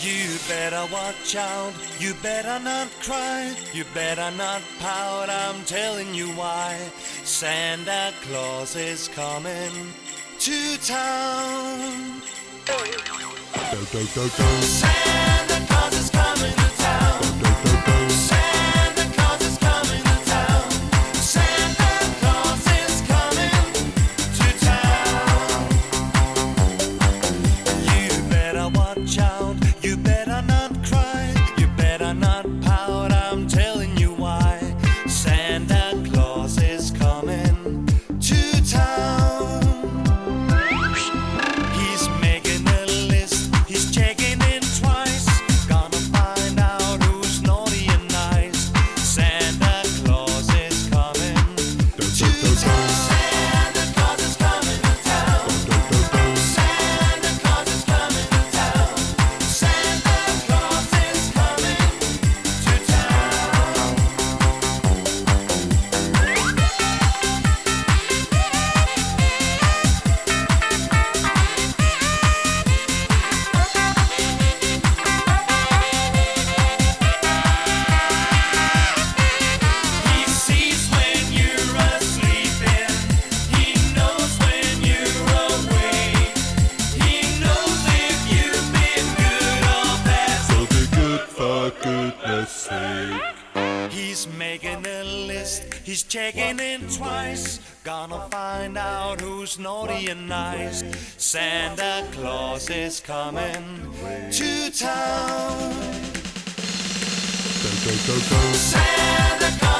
You better watch out, you better not cry, you better not pout, I'm telling you why. Santa Claus is coming to town. Santa sake. He's making a list, he's checking in twice. Gonna find out who's naughty and nice. Santa Claus is coming to town. Santa Claus.